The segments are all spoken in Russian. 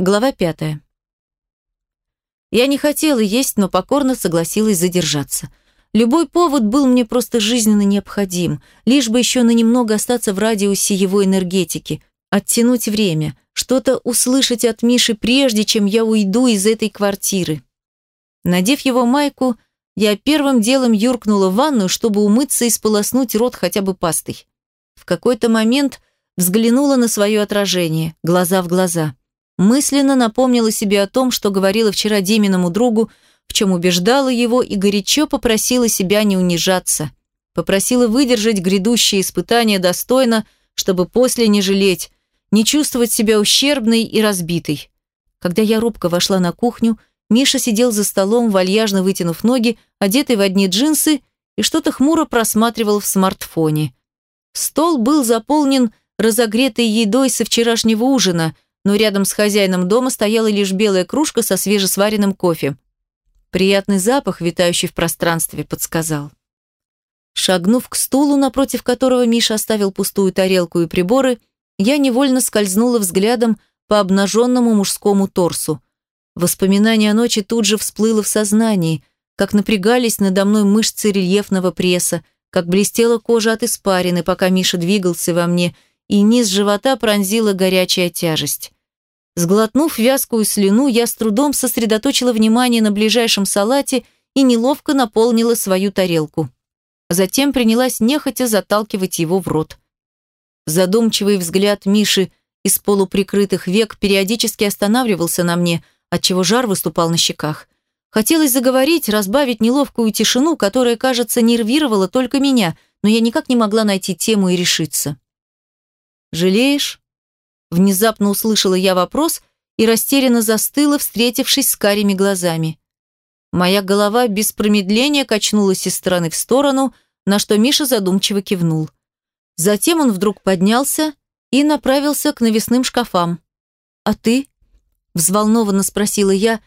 Глава пятая. Я не хотела есть, но покорно согласилась задержаться. Любой повод был мне просто жизненно необходим, лишь бы еще на немного остаться в радиусе его энергетики, оттянуть время, что-то услышать от Миши прежде, чем я уйду из этой квартиры. Надев его майку, я первым делом юркнула в ванную, чтобы умыться и сполоснуть рот хотя бы пастой. В какой-то момент взглянула на свое отражение, глаза в глаза. Мысленно напомнила себе о том, что говорила вчера Диминому другу, в чем убеждала его и горячо попросила себя не унижаться. Попросила выдержать грядущие испытания достойно, чтобы после не жалеть, не чувствовать себя ущербной и разбитой. Когда я робко вошла на кухню, Миша сидел за столом, вальяжно вытянув ноги, одетый в одни джинсы, и что-то хмуро просматривал в смартфоне. Стол был заполнен разогретой едой со вчерашнего ужина – но рядом с хозяином дома стояла лишь белая кружка со свежесваренным кофе. Приятный запах, витающий в пространстве, подсказал. Шагнув к стулу, напротив которого Миша оставил пустую тарелку и приборы, я невольно скользнула взглядом по обнаженному мужскому торсу. Воспоминание о ночи тут же всплыло в сознании, как напрягались надо мной мышцы рельефного пресса, как блестела кожа от испарины, пока Миша двигался во мне – и низ живота пронзила горячая тяжесть. Сглотнув вязкую слюну, я с трудом сосредоточила внимание на ближайшем салате и неловко наполнила свою тарелку. Затем принялась нехотя заталкивать его в рот. Задумчивый взгляд Миши из полуприкрытых век периодически останавливался на мне, отчего жар выступал на щеках. Хотелось заговорить, разбавить неловкую тишину, которая, кажется, нервировала только меня, но я никак не могла найти тему и решиться. «Жалеешь?» Внезапно услышала я вопрос и растерянно застыла, встретившись с карими глазами. Моя голова без промедления качнулась из стороны в сторону, на что Миша задумчиво кивнул. Затем он вдруг поднялся и направился к навесным шкафам. «А ты?» – взволнованно спросила я,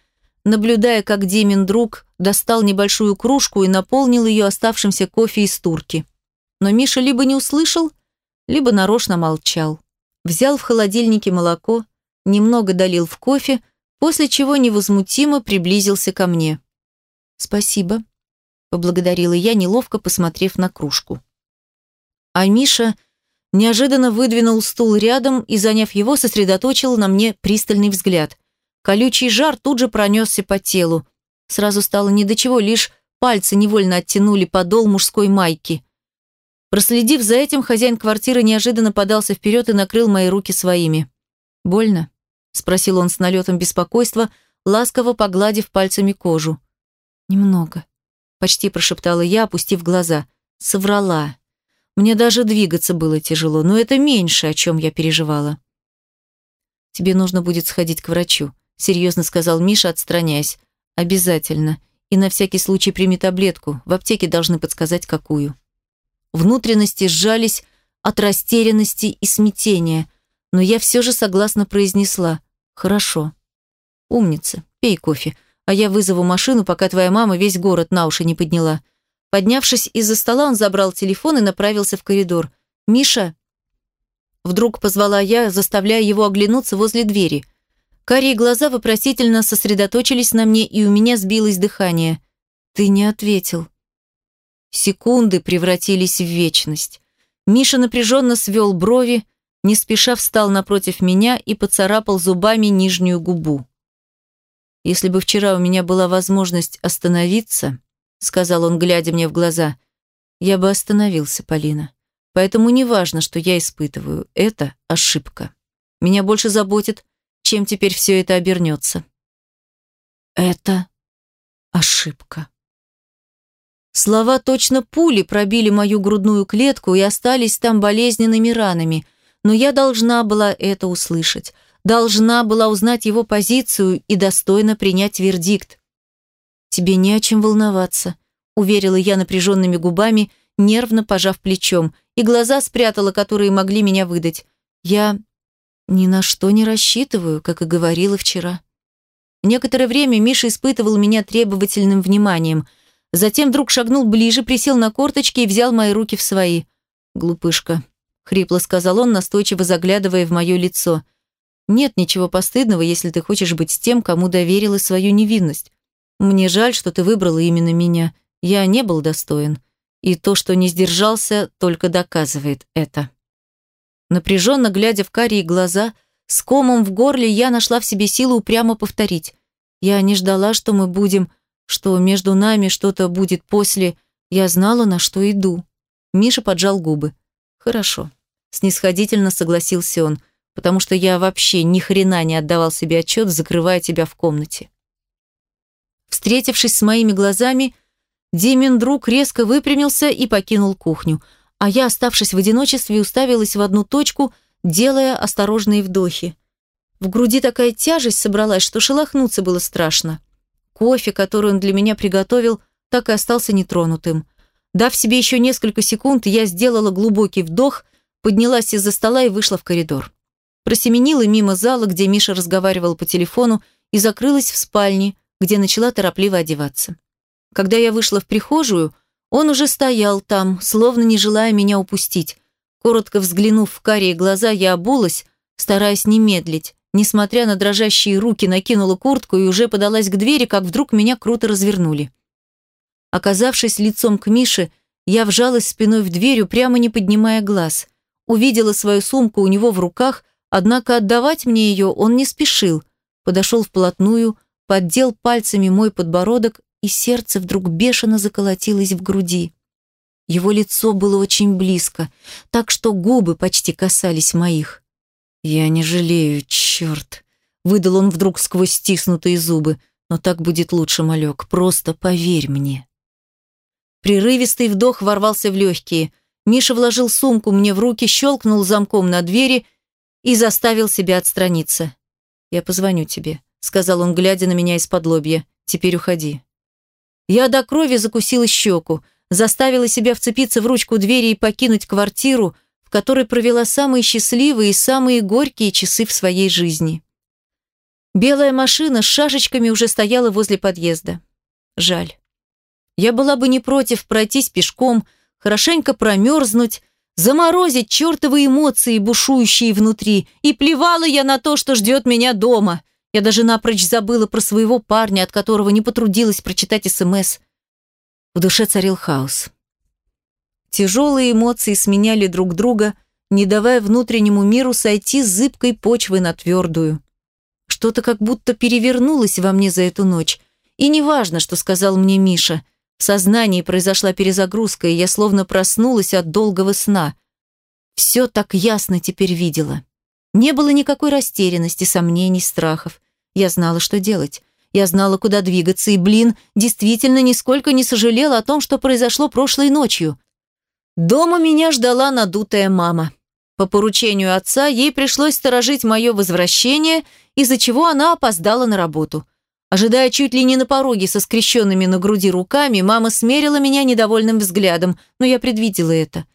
наблюдая, как Димин друг достал небольшую кружку и наполнил ее оставшимся кофе из турки. Но Миша либо не услышал, либо нарочно молчал. Взял в холодильнике молоко, немного долил в кофе, после чего невозмутимо приблизился ко мне. «Спасибо», — поблагодарила я, неловко посмотрев на кружку. А Миша неожиданно выдвинул стул рядом и, заняв его, сосредоточил на мне пристальный взгляд. Колючий жар тут же пронесся по телу. Сразу стало ни до чего, лишь пальцы невольно оттянули подол мужской майки. Проследив за этим, хозяин квартиры неожиданно подался вперед и накрыл мои руки своими. «Больно?» – спросил он с налетом беспокойства, ласково погладив пальцами кожу. «Немного», – почти прошептала я, опустив глаза. «Соврала. Мне даже двигаться было тяжело, но это меньше, о чем я переживала». «Тебе нужно будет сходить к врачу», – серьезно сказал Миша, отстраняясь. «Обязательно. И на всякий случай прими таблетку. В аптеке должны подсказать, какую». Внутренности сжались от растерянности и смятения, но я все же согласно произнесла «Хорошо». «Умница, пей кофе, а я вызову машину, пока твоя мама весь город на уши не подняла». Поднявшись из-за стола, он забрал телефон и направился в коридор. «Миша!» Вдруг позвала я, заставляя его оглянуться возле двери. Карие глаза вопросительно сосредоточились на мне, и у меня сбилось дыхание. «Ты не ответил». Секунды превратились в вечность. Миша напряженно свел брови, не спеша встал напротив меня и поцарапал зубами нижнюю губу. «Если бы вчера у меня была возможность остановиться», сказал он, глядя мне в глаза, я бы остановился, Полина. Поэтому не важно, что я испытываю. Это ошибка. Меня больше заботит, чем теперь все это обернется. Это ошибка. Слова точно пули пробили мою грудную клетку и остались там болезненными ранами, но я должна была это услышать, должна была узнать его позицию и достойно принять вердикт. «Тебе не о чем волноваться», — уверила я напряженными губами, нервно пожав плечом, и глаза спрятала, которые могли меня выдать. «Я ни на что не рассчитываю, как и говорила вчера». Некоторое время Миша испытывал меня требовательным вниманием — Затем вдруг шагнул ближе, присел на корточки и взял мои руки в свои. «Глупышка», — хрипло сказал он, настойчиво заглядывая в мое лицо. Нет ничего постыдного, если ты хочешь быть с тем, кому доверила свою невинность. Мне жаль, что ты выбрала именно меня. Я не был достоин. И то, что не сдержался, только доказывает это. Напряженно глядя в карие глаза, с комом в горле я нашла в себе силу упрямо повторить. Я не ждала, что мы будем, что между нами что-то будет после. Я знала, на что иду. Миша поджал губы. Хорошо. Снисходительно согласился он, потому что я вообще ни хрена не отдавал себе отчет, закрывая тебя в комнате. Встретившись с моими глазами, Димин друг резко выпрямился и покинул кухню, а я, оставшись в одиночестве, уставилась в одну точку, делая осторожные вдохи. В груди такая тяжесть собралась, что шелохнуться было страшно. Кофе, который он для меня приготовил, так и остался нетронутым. Дав себе еще несколько секунд, я сделала глубокий вдох, поднялась из-за стола и вышла в коридор. Просеменила мимо зала, где Миша разговаривал по телефону, и закрылась в спальне, где начала торопливо одеваться. Когда я вышла в прихожую, он уже стоял там, словно не желая меня упустить. Коротко взглянув в карие глаза, я обулась, стараясь не медлить. Несмотря на дрожащие руки, накинула куртку и уже подалась к двери, как вдруг меня круто развернули. Оказавшись лицом к Мише, я вжалась спиной в дверь, прямо не поднимая глаз. Увидела свою сумку у него в руках, однако отдавать мне ее он не спешил. Подошел вплотную, поддел пальцами мой подбородок, и сердце вдруг бешено заколотилось в груди. Его лицо было очень близко, так что губы почти касались моих. «Я не жалею, черт!» — выдал он вдруг сквозь стиснутые зубы. «Но так будет лучше, малек, просто поверь мне». Прерывистый вдох ворвался в легкие. Миша вложил сумку мне в руки, щелкнул замком на двери и заставил себя отстраниться. «Я позвоню тебе», сказал он, глядя на меня из-под лобья. «Теперь уходи». Я до крови закусила щеку, заставила себя вцепиться в ручку двери и покинуть квартиру, которой провела самые счастливые и самые горькие часы в своей жизни. Белая машина с шашечками уже стояла возле подъезда. Жаль. Я была бы не против пройтись пешком, хорошенько промерзнуть, заморозить чертовы эмоции, бушующие внутри, и плевала я на то, что ждет меня дома. Я даже напрочь забыла про своего парня, от которого не потрудилась прочитать СМС. В душе царил хаос. Тяжелые эмоции сменяли друг друга, не давая внутреннему миру сойти с зыбкой почвы на твердую. Что-то как будто перевернулось во мне за эту ночь. И неважно, что сказал мне Миша. В сознании произошла перезагрузка, и я словно проснулась от долгого сна. Все так ясно теперь видела. Не было никакой растерянности, сомнений, страхов. Я знала, что делать. Я знала, куда двигаться, и, блин, действительно нисколько не сожалела о том, что произошло прошлой ночью. Дома меня ждала надутая мама. По поручению отца ей пришлось сторожить мое возвращение, из-за чего она опоздала на работу. Ожидая чуть ли не на пороге со скрещенными на груди руками, мама смерила меня недовольным взглядом, но я предвидела это.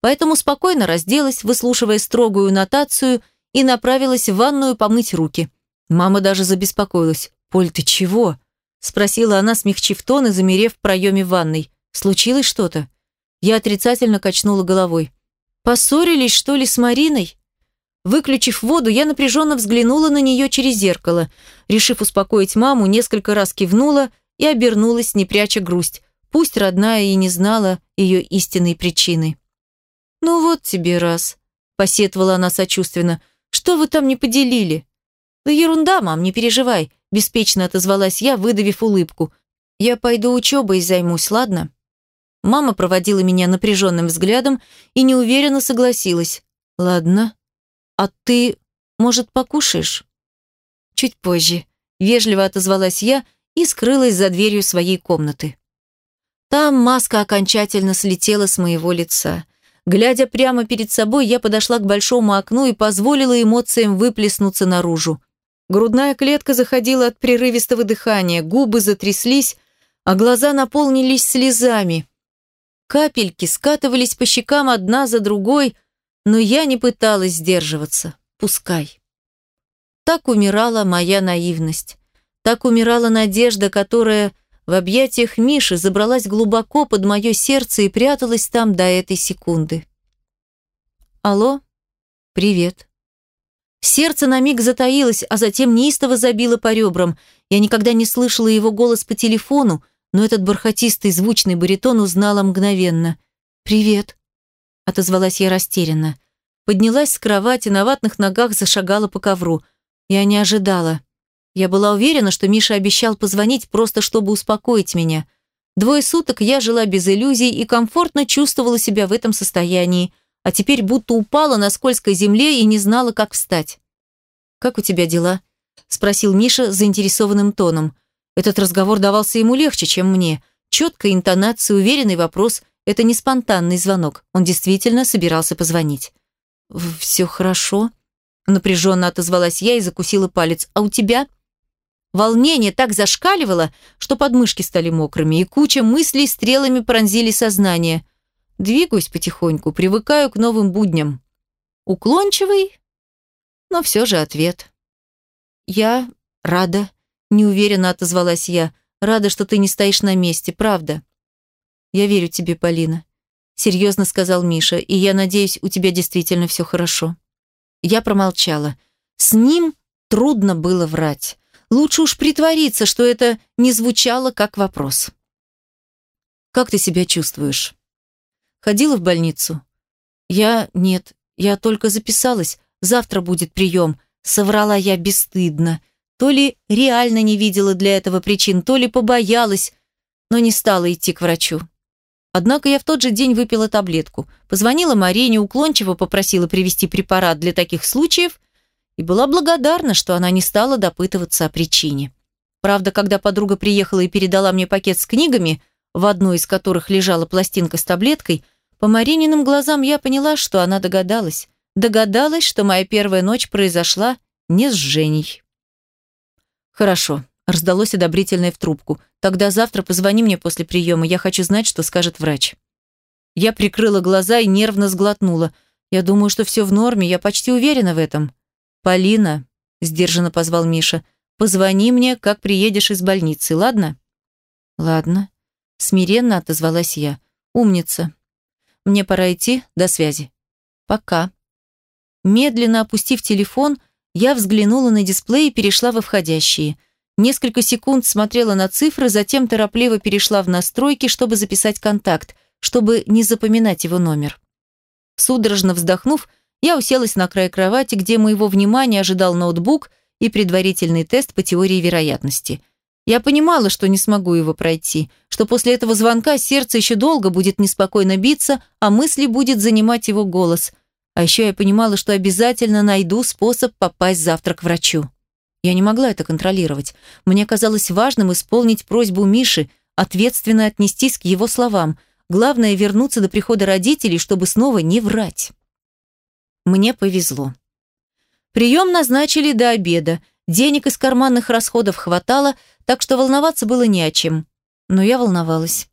Поэтому спокойно разделась, выслушивая строгую нотацию – и направилась в ванную помыть руки. Мама даже забеспокоилась. «Поль, ты чего?» Спросила она, смягчив тон и замерев в проеме ванной. «Случилось что-то?» Я отрицательно качнула головой. «Поссорились, что ли, с Мариной?» Выключив воду, я напряженно взглянула на нее через зеркало. Решив успокоить маму, несколько раз кивнула и обернулась, не пряча грусть. Пусть родная и не знала ее истинной причины. «Ну вот тебе раз», – посетовала она сочувственно – что вы там не поделили?» «Да ерунда, мам, не переживай», – беспечно отозвалась я, выдавив улыбку. «Я пойду учебой займусь, ладно?» Мама проводила меня напряженным взглядом и неуверенно согласилась. «Ладно. А ты, может, покушаешь?» «Чуть позже», – вежливо отозвалась я и скрылась за дверью своей комнаты. Там маска окончательно слетела с моего лица – Глядя прямо перед собой, я подошла к большому окну и позволила эмоциям выплеснуться наружу. Грудная клетка заходила от прерывистого дыхания, губы затряслись, а глаза наполнились слезами. Капельки скатывались по щекам одна за другой, но я не пыталась сдерживаться. Пускай. Так умирала моя наивность. Так умирала надежда, которая в объятиях Миши забралась глубоко под мое сердце и пряталась там до этой секунды. «Алло? Привет». Сердце на миг затаилось, а затем неистово забило по ребрам. Я никогда не слышала его голос по телефону, но этот бархатистый звучный баритон узнала мгновенно. «Привет», — отозвалась я растерянно. Поднялась с кровати, на ватных ногах зашагала по ковру. Я не ожидала. Я была уверена, что Миша обещал позвонить просто, чтобы успокоить меня. Двое суток я жила без иллюзий и комфортно чувствовала себя в этом состоянии, а теперь будто упала на скользкой земле и не знала, как встать. «Как у тебя дела?» – спросил Миша заинтересованным тоном. Этот разговор давался ему легче, чем мне. Четкая интонация, уверенный вопрос – это не спонтанный звонок. Он действительно собирался позвонить. «Все хорошо», – напряженно отозвалась я и закусила палец. «А у тебя?» Волнение так зашкаливало, что подмышки стали мокрыми, и куча мыслей стрелами пронзили сознание. Двигаюсь потихоньку, привыкаю к новым будням. Уклончивый, но все же ответ. «Я рада», – неуверенно отозвалась я. «Рада, что ты не стоишь на месте, правда». «Я верю тебе, Полина», – серьезно сказал Миша, «и я надеюсь, у тебя действительно все хорошо». Я промолчала. С ним трудно было врать. Лучше уж притвориться, что это не звучало как вопрос. «Как ты себя чувствуешь?» «Ходила в больницу?» «Я... нет, я только записалась. Завтра будет прием», — соврала я бесстыдно. То ли реально не видела для этого причин, то ли побоялась, но не стала идти к врачу. Однако я в тот же день выпила таблетку, позвонила Марине, уклончиво попросила привезти препарат для таких случаев и была благодарна, что она не стала допытываться о причине. Правда, когда подруга приехала и передала мне пакет с книгами, в одной из которых лежала пластинка с таблеткой, по Марининым глазам я поняла, что она догадалась. Догадалась, что моя первая ночь произошла не с Женей. «Хорошо», – раздалось одобрительное в трубку. «Тогда завтра позвони мне после приема, я хочу знать, что скажет врач». Я прикрыла глаза и нервно сглотнула. Я думаю, что все в норме, я почти уверена в этом. «Полина», – сдержанно позвал Миша, – «позвони мне, как приедешь из больницы, ладно?» «Ладно», – смиренно отозвалась я. «Умница. Мне пора идти, до связи». «Пока». Медленно опустив телефон, я взглянула на дисплей и перешла во входящие. Несколько секунд смотрела на цифры, затем торопливо перешла в настройки, чтобы записать контакт, чтобы не запоминать его номер. Судорожно вздохнув, я уселась на край кровати, где моего внимания ожидал ноутбук и предварительный тест по теории вероятности. Я понимала, что не смогу его пройти, что после этого звонка сердце еще долго будет неспокойно биться, а мысли будет занимать его голос. А еще я понимала, что обязательно найду способ попасть завтра к врачу. Я не могла это контролировать. Мне казалось важным исполнить просьбу Миши, ответственно отнестись к его словам. Главное вернуться до прихода родителей, чтобы снова не врать. Мне повезло. Прием назначили до обеда. Денег из карманных расходов хватало, так что волноваться было не о чем. Но я волновалась.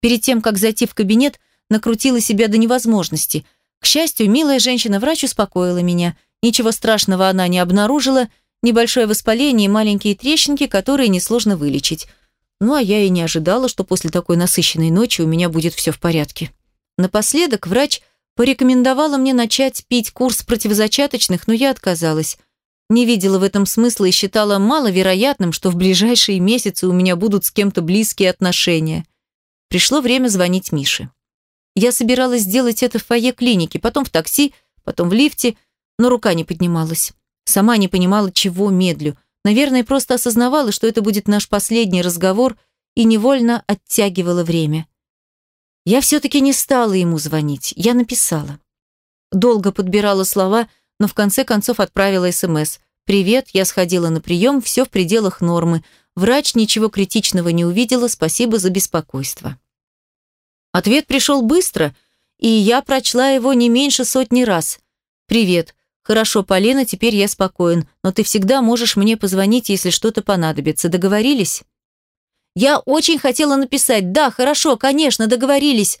Перед тем, как зайти в кабинет, накрутила себя до невозможности. К счастью, милая женщина-врач успокоила меня. Ничего страшного она не обнаружила, небольшое воспаление и маленькие трещинки, которые несложно вылечить. Ну а я и не ожидала, что после такой насыщенной ночи у меня будет все в порядке. Напоследок врач – Порекомендовала мне начать пить курс противозачаточных, но я отказалась. Не видела в этом смысла и считала маловероятным, что в ближайшие месяцы у меня будут с кем-то близкие отношения. Пришло время звонить Мише. Я собиралась сделать это в фойе клиники, потом в такси, потом в лифте, но рука не поднималась. Сама не понимала, чего медлю. Наверное, просто осознавала, что это будет наш последний разговор и невольно оттягивала время. Я все-таки не стала ему звонить, я написала. Долго подбирала слова, но в конце концов отправила СМС. «Привет, я сходила на прием, все в пределах нормы. Врач ничего критичного не увидела, спасибо за беспокойство». Ответ пришел быстро, и я прочла его не меньше сотни раз. «Привет. Хорошо, Полина, теперь я спокоен, но ты всегда можешь мне позвонить, если что-то понадобится. Договорились?» Я очень хотела написать «Да, хорошо, конечно, договорились»,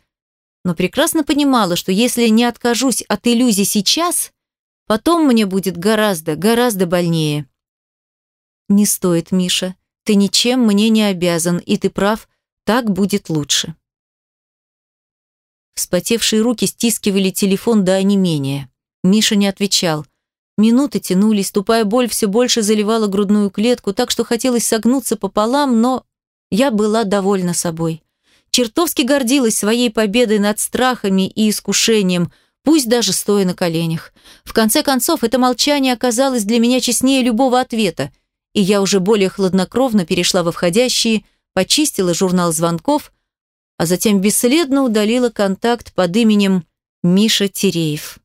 но прекрасно понимала, что если не откажусь от иллюзий сейчас, потом мне будет гораздо, гораздо больнее. «Не стоит, Миша. Ты ничем мне не обязан, и ты прав, так будет лучше». Вспотевшие руки стискивали телефон до онемения. Миша не отвечал. Минуты тянулись, тупая боль все больше заливала грудную клетку, так что хотелось согнуться пополам, но я была довольна собой. Чертовски гордилась своей победой над страхами и искушением, пусть даже стоя на коленях. В конце концов, это молчание оказалось для меня честнее любого ответа, и я уже более хладнокровно перешла во входящие, почистила журнал звонков, а затем бесследно удалила контакт под именем Миша Тереев.